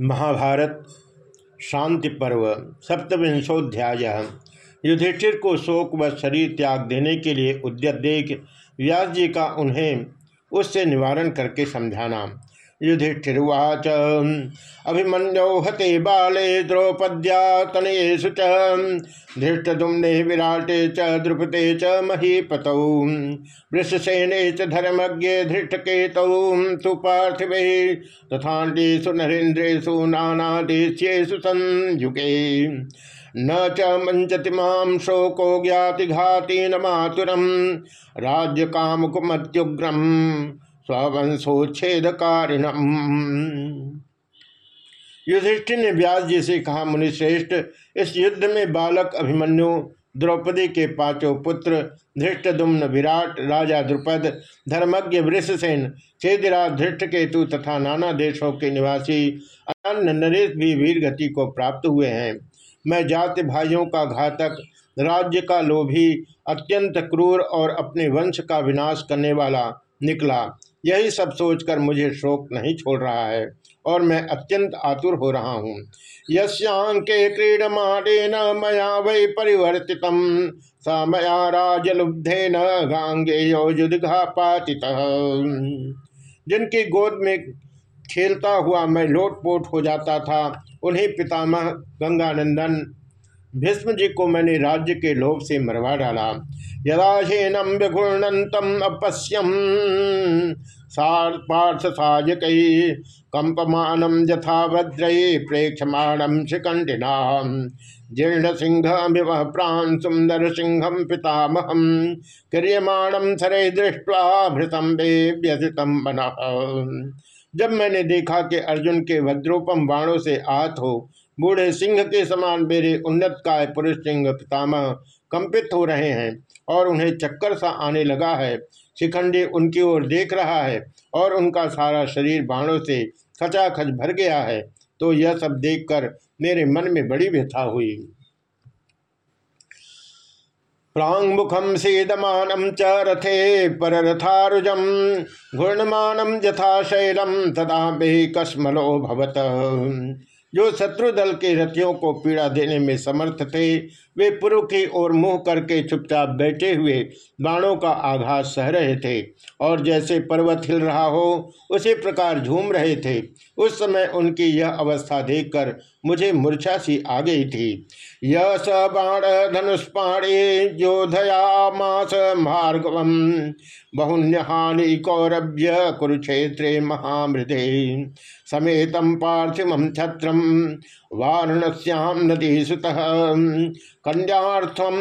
महाभारत, शांति पर्व, सप्तविंशोध्याय। युधिष्ठिर को शोक व शरीर त्याग देने के लिए उद्यत देख व्यास जी का उन्हें उससे निवारण करके समझाना। युधिष्ठिर्वाच। अभिमन्यौ हते बाले द्रौपद्या तनयेषु च। धृष्टदुम्ने विराटे च द्रुपते च, महीपतौ। वृषसेने च धर्मज्ञे धृष्टकेतौ। तु पार्थिवे तथाण्डेषु नरेन्द्रेषु, नानादेश्येषु संयुगे। न च मंचति माँ शोको ज्ञाति घाति न मातुरम। राज्य कामुकुमत्युग्रम स्वंशोच्छेदकारिणम युधिष्ठिर ने व्यास जी से कहा, मुनिश्रेष्ठ, इस युद्ध में बालक अभिमन्यु, द्रौपदी के पाँचों पुत्र धृष्टदुम्न विराट, राजा द्रुपद, धर्मज्ञ वृषसेन छेदिराज धृष्ट केतु तथा नाना देशों के निवासी अन्य नरेश भी वीर गति को प्राप्त हुए हैं। मैं जाति भाइयों का घातक, राज्य का लोभी, अत्यंत क्रूर और अपने वंश का विनाश करने वाला निकला। यही सब सोचकर मुझे शोक नहीं छोड़ रहा है और मैं अत्यंत आतुर हो रहा हूँ। यश्यांके क्रीडमाणेन मया वै परिवर्तित। मया राजलुब्धेन गांगे युदघा पातित जिनकी गोद में खेलता हुआ मैं लोटपोट हो जाता था, उन्हें पितामह गंगानंदन भीष्म जी को मैंने राज्य के लोभ से मरवा डाला। यदाशेनम विघूर्णतम अपश्यम पार्थ साजक कंपमानम यथा भद्रये प्रेक्षमाणम शिखंडिना जीर्ण सिंह प्राण सुंदर सिंहम पितामहम क्रियमाणम सरे दृष्टवा भृतम व्यथितम बना जब मैंने देखा कि अर्जुन के वज्रोपम बाणों से आत हो बूढ़े सिंह के समान मेरे उन्नत काय पुरुष सिंह पितामह कंपित हो रहे हैं और उन्हें चक्कर सा आने लगा है। शिखंडी उनकी ओर देख रहा है और उनका सारा शरीर बाणों से खचाखच भर गया है। तो यह सब देखकर मेरे मन में बड़ी व्यथा हुई। प्रांगमुखम सीदमानम च रथे पररथारुजम घूर्णमानम यथा शैलम तदा बे कस्मलो भवत। जो शत्रु दल के रथियों को पीड़ा देने में समर्थ थे वे पूर्व की ओर मुँह करके चुपचाप बैठे हुए बाणों का आघात सह रहे थे। और जैसे पर्वत हिल रहा हो, उसी प्रकार झूम रहे थे। उस समय उनकी यह अवस्था देखकर मुझे मूर्छा सी आ गई थी। यह स बाण धनुष्पाणे मास भार्गवम, बहुन्यहानि कौरभ्य कुरुक्षेत्रे महामृदे। समेतम पार्थिव छत्रम वारणस्याम नदी सुत कन्यार्थम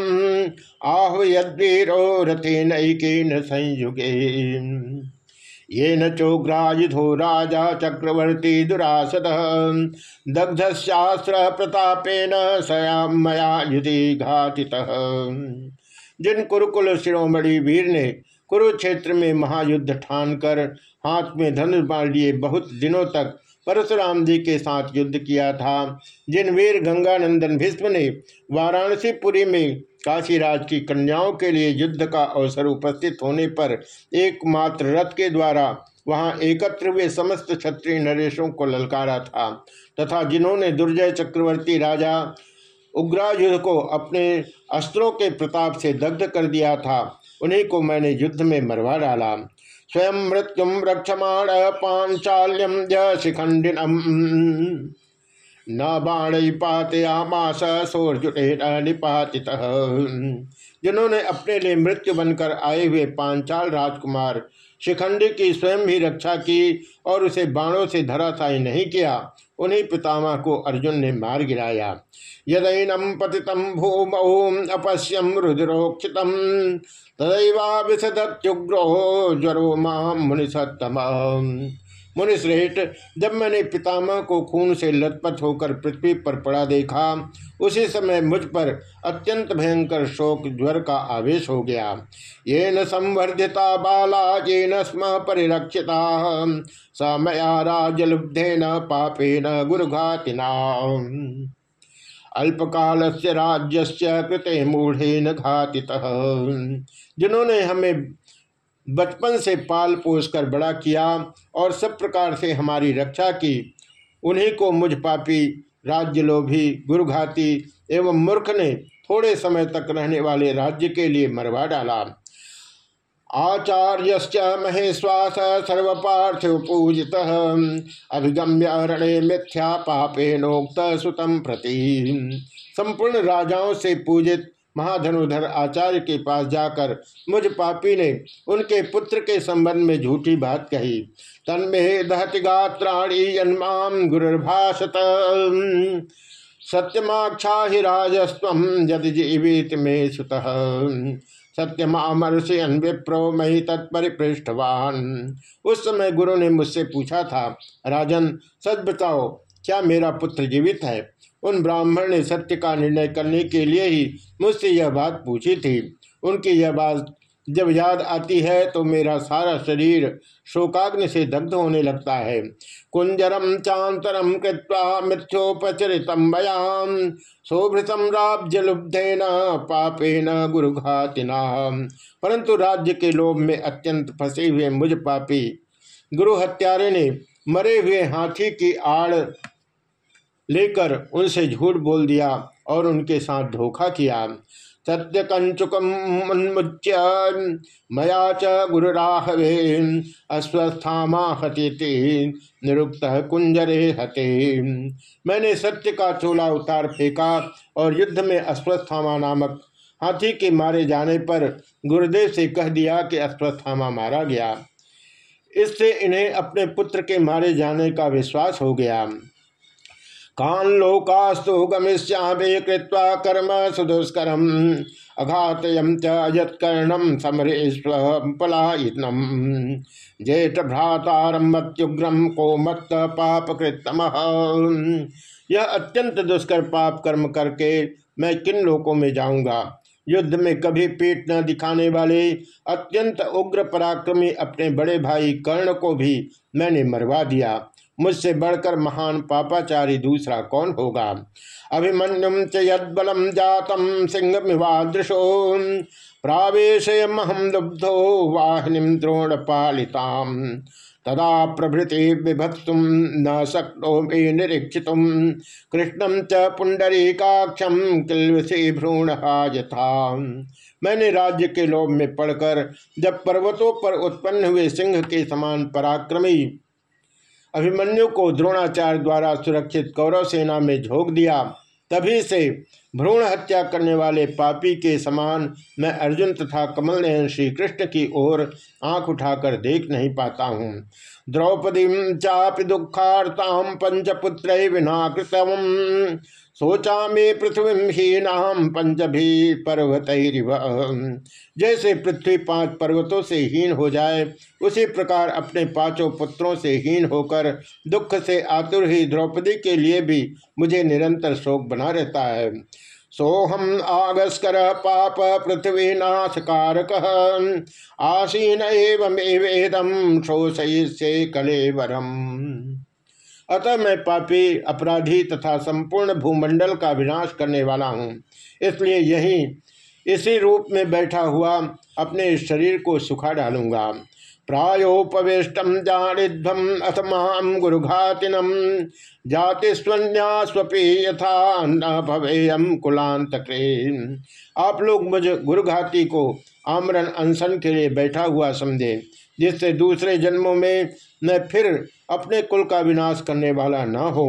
आह्वयद्वीरो रथेन संयुगे। ये न चोग्रायुधो राजा चक्रवर्ती दुरासद दग्धशास्त्र प्रतापेन सयाम मया युधि घाति जिन कुरुकुल शिरोमणि वीर ने कुरुक्षेत्र में महायुद्ध ठान कर हाथ में धनुष बाण लिए बहुत दिनों तक परशुराम जी के साथ युद्ध किया था। जिन वीर गंगानंदन भीष्म ने वाराणसीपुरी में काशीराज की कन्याओं के लिए युद्ध का अवसर उपस्थित होने पर एकमात्र रथ के द्वारा वहाँ एकत्र हुए समस्त क्षत्रिय नरेशों को ललकारा था तथा जिन्होंने दुर्जय चक्रवर्ती राजा उग्रायुध को अपने अस्त्रों के प्रताप से दग्ध कर दिया था, उन्हीं को मैंने युद्ध में मरवा डाला। स्वयं मृत्यु रक्षमाण पांचाल्यम शिखंडिनम न बाण पातयामास सोर्जुटे निपाति जिन्होंने अपने लिए मृत्यु बनकर आए हुए पांचाल राजकुमार, शिखंडी की स्वयं ही रक्षा की और उसे बाणों से धराशायी नहीं किया। उन्हीं पितामह को अर्जुन ने मार गिराया। यदैनम पतितम भूमौ अपश्यम रुद्रोक्षित तदैवा तदैवाभिषदत्युग्रो ज्वरो माम मुनिसत्तम मुनिश्रेष्ठ, जब मैंने पितामह को खून से लथपथ होकर पृथ्वी पर पड़ा देखा, उसी समय मुझ पर अत्यंत भयंकर शोक, ज्वर का आवेश हो गया। ये न संवर्धिता बाला ये न स्म परिरक्षिता स मया पापे न गुरुघातिना। अल्पकाल से राज्य कृते मूढ़े न घाति जिन्होंने हमें बचपन से पाल पोस कर बड़ा किया और सब प्रकार से हमारी रक्षा की। उन्हीं को मुझ पापी राज्य लोभी गुरुघाती एवं मूर्ख ने थोड़े समय तक रहने वाले राज्य के लिए मरवा डाला। आचार्य महेश्वास सर्वपार्थिव पूजित अभिगम्य रणे मिथ्या पापे नोक्त सुतम प्रति। संपूर्ण राजाओं से पूजित महाधनुधर आचार्य के पास जाकर मुझ पापी ने उनके पुत्र के संबंध में झूठी बात कही। तन्मे दहति गात्राणी जन्माम गुरुर्भाषत। सत्यमाक्षा ही राजस्व यदि जीवित में सुत। सत्यमामर्षयन विप्रो मही तत्परिपृष्ठवान। उस समय गुरु ने मुझसे पूछा था, राजन, सच बताओ, क्या मेरा पुत्र जीवित है? उन ब्राह्मण ने सत्य का निर्णय करने के लिए ही मुझसे यह बात पूछी थी। उनकी यह बात जब याद आती है तो मेरा सारा शरीर शोकाग्नि से दग्ध होने लगता है। कुंजरम चांतरम कृत्वा मृत्योपचरितम बयाम शोभृतम राज्य पापे न गुरुघातिना। परंतु राज्य के लोभ में अत्यंत फंसे हुए मुझ पापी गुरु हत्यारे ने मरे हुए हाथी की आड़ लेकर उनसे झूठ बोल दिया और उनके साथ धोखा किया। सत्य कंचुकमुच्य मया च गुरुराहवे अस्वस्थामा हती निरुक्त कुंजरे हते। मैंने सत्य का चोला उतार फेंका और युद्ध में अस्वस्थामा नामक हाथी के मारे जाने पर गुरुदेव से कह दिया कि अस्वस्थामा मारा गया। इससे इन्हें अपने पुत्र के मारे जाने का विश्वास हो गया। कान लोकास्तु गमिष्यामे कृत्वा कर्म सुदुष्करम। अघातयम चर्णम समरेश्व पलायनम जेठ भ्रातारम्भत्युग्रम को मत पाप कृतम यह अत्यंत दुष्कर पाप कर्म करके मैं किन लोकों में जाऊँगा? युद्ध में कभी पीठ न दिखाने वाले अत्यंत उग्र पराक्रमी अपने बड़े भाई कर्ण को भी मैंने मरवा दिया। मुझसे बढ़कर महान पापाचारी दूसरा कौन होगा? अभिमन्युम च यदलम जातम सिंह मिवादृशो प्रावेशयमहम लुब्धो वाहिनी द्रोण पालिताम तदा प्रभृति विभत्सुम न शक्नो मे निरीक्षित कृष्णम च पुंडरीकाक्षम किलवसी भ्रूण यथा मैंने राज्य के लोभ में पड़कर जब पर्वतों पर उत्पन्न हुए सिंह के समान पराक्रमी अभिमन्यु को द्रोणाचार्य द्वारा सुरक्षित कौरव सेना में झोंक दिया। तभी से भ्रूण हत्या करने वाले पापी के समान मैं अर्जुन तथा कमल नयन श्री कृष्ण की ओर आँख उठाकर देख नहीं पाता हूँ। द्रौपदी चापि दुखार्ताम पंचपुत्र विनाकृतम। सोचा में पृथ्वी ही हीनाम पंचभी पर्वत जैसे पृथ्वी पाँच पर्वतों से हीन हो जाए, उसी प्रकार अपने पाँचों पुत्रों से हीन होकर, दुख से आतुर ही द्रौपदी के लिए भी मुझे निरंतर शोक बना रहता है। सोहम आगस्कर पाप पृथ्वी नाश कारक आसीन एवं एवेदम शोषय से कलेवरम। अतः मैं पापी, अपराधी तथा संपूर्ण भूमंडल का विनाश करने वाला हूँ। इसलिए यही, इसी रूप में बैठा हुआ, अपने शरीर को सुखा डालूँगा। प्रायोपवेष्टम जानिध्वम अथ गुरुघातिनम जाति स्वन्यास्वपी यथा न भवेयम कुलांत आप लोग मुझ गुरुघाती को आमरण अनशन के लिए बैठा हुआ समझे, जिससे दूसरे जन्मों में मैं फिर अपने कुल का विनाश करने वाला न हो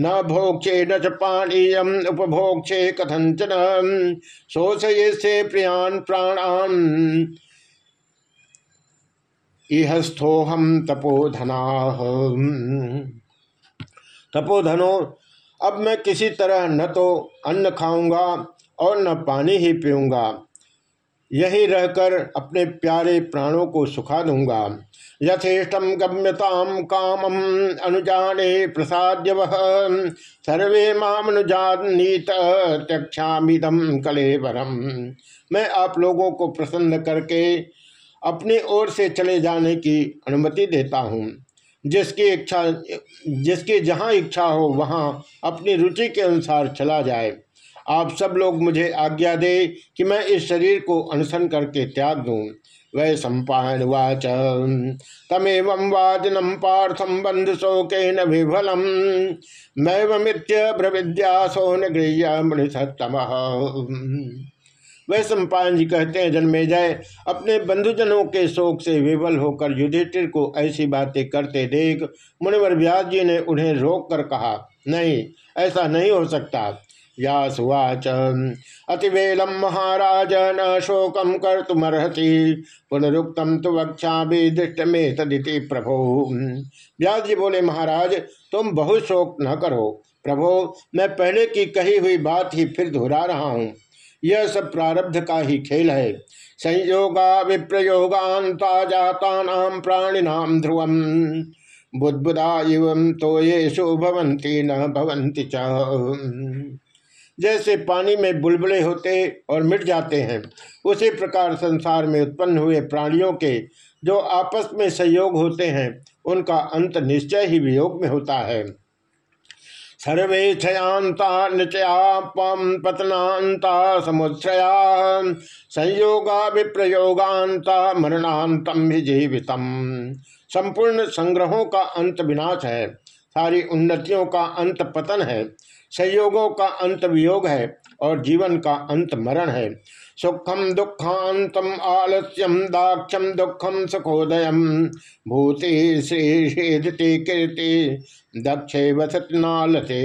न भोक्षे न च पानीयम उपभोक्षे कथंचन शोषये से प्रियान प्राणान। इहस्थोहम तपोधना। तपोधनो, अब मैं किसी तरह न तो अन्न खाऊँगा और न पानी ही पीऊँगा। यही रहकर अपने प्यारे प्राणों को सुखा दूँगा। यथेष्टम गम्यताम कामम अनुजाने प्रसाद वह सर्वे मामनुजानीत त्यक्षामिदम कलेवरम। मैं आप लोगों को प्रसन्न करके अपनी ओर से चले जाने की अनुमति देता हूँ। जिसकी इच्छा, जिसकी जहाँ इच्छा हो, वहाँ अपनी रुचि के अनुसार चला जाए। आप सब लोग मुझे आज्ञा दे कि मैं इस शरीर को अनशन करके त्याग दूँ। वै सम्पावाच तमेव वादिनम पार्थम बंधु शोके न विफलम मैवमित्य प्रविद्यासो न गृह्य मृषतम वह सम्पायन जी कहते हैं, जन्मे जाए। अपने बंधुजनों के शोक से विवल होकर युधिष्ठिर को ऐसी बातें करते देख मुनिवर व्यास जी ने उन्हें रोक कर कहा, नहीं, ऐसा नहीं हो सकता। व्यासुवाच अतिवेलम महाराज न शोकम कर तुमर्हति पुनरुक्तम तो वक्षा भी दृष्ट में तदिति प्रभो। व्यास जी बोले, महाराज, तुम बहुत शोक न करो। प्रभो, मैं पहले की कही हुई बात ही फिर दोहरा रहा हूँ। यह सब प्रारब्ध का ही खेल है। संयोगा विप्रयोगांता जाता नाम प्राणिनाम ध्रुवम। बुद्बुदा एवं तो ये भवंती न भवंती जैसे पानी में बुलबुले होते और मिट जाते हैं, उसी प्रकार संसार में उत्पन्न हुए प्राणियों के जो आपस में संयोग होते हैं, उनका अंत निश्चय ही वियोग में होता है। सर्वे क्षयांता नचयापम पतनाता समुच्छया संयोगा विप्रयोगांता मरणांतम भी जीवित संपूर्ण संग्रहों का अंत विनाश है। सारी उन्नतियों का अंत पतन है। संयोगों का अंत वियोग है। और जीवन का अंत मरण है। सुखम दुखांतम आलस्यम दाक्षम दुखम सुखोदय भूते श्री कीर्ति दक्षे वसत नालते।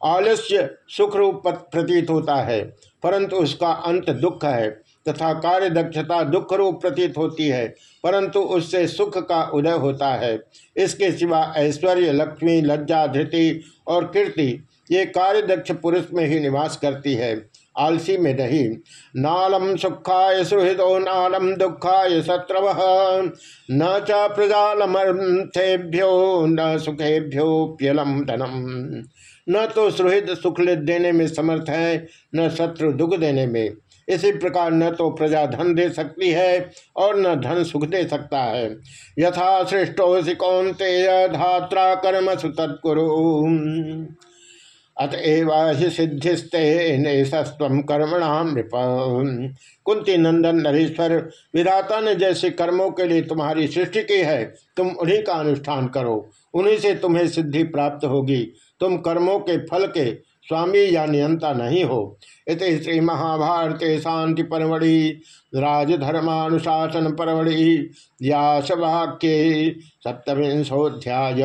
आलस्य सुख रूप प्रतीत होता है, परंतु उसका अंत दुख है। तथा कार्य दक्षता दुख रूप प्रतीत होती है, परंतु उससे सुख का उदय होता है। इसके सिवा ऐश्वर्य, लक्ष्मी, लज्जा, धृति और कीर्ति, ये कार्य दक्ष पुरुष में ही निवास करती है। आलसी में नहीं। नालम सुखाय सुहृदो, नालम दुखाय शत्रव। न च प्रजालमर्थेभ्यो, न सुखेभ्यो प्यलम धनम। न तो सुहृद सुख देने में समर्थ है, न शत्रु दुख देने में। इसी प्रकार न तो प्रजा धन दे सकती है और न धन सुख दे सकता है। यथा सृष्टो कौनते धात्रा कर्म सुतत्कुरु अतएव ही सिद्धिस्ते नेशस्व कर्मणाम नृप कुंती नंदन नरेश्वर, विधाता ने जैसे कर्मों के लिए तुम्हारी सृष्टि की है, तुम उन्हीं का अनुष्ठान करो। उन्हीं से तुम्हें सिद्धि प्राप्त होगी। तुम कर्मों के फल के स्वामी या नियंता नहीं हो। इत श्री महाभारते शांति परमढ़ि, राजधर्मानुशासन परमढ़ि, व्यासवाक्य सप्तविंशोध्याय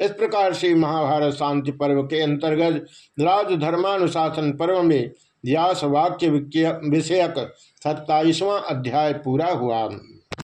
इस प्रकार से महाभारत शांति पर्व के अंतर्गत राजधर्मानुशासन पर्व में व्यास वाक्य विषयक सत्ताईसवां अध्याय पूरा हुआ।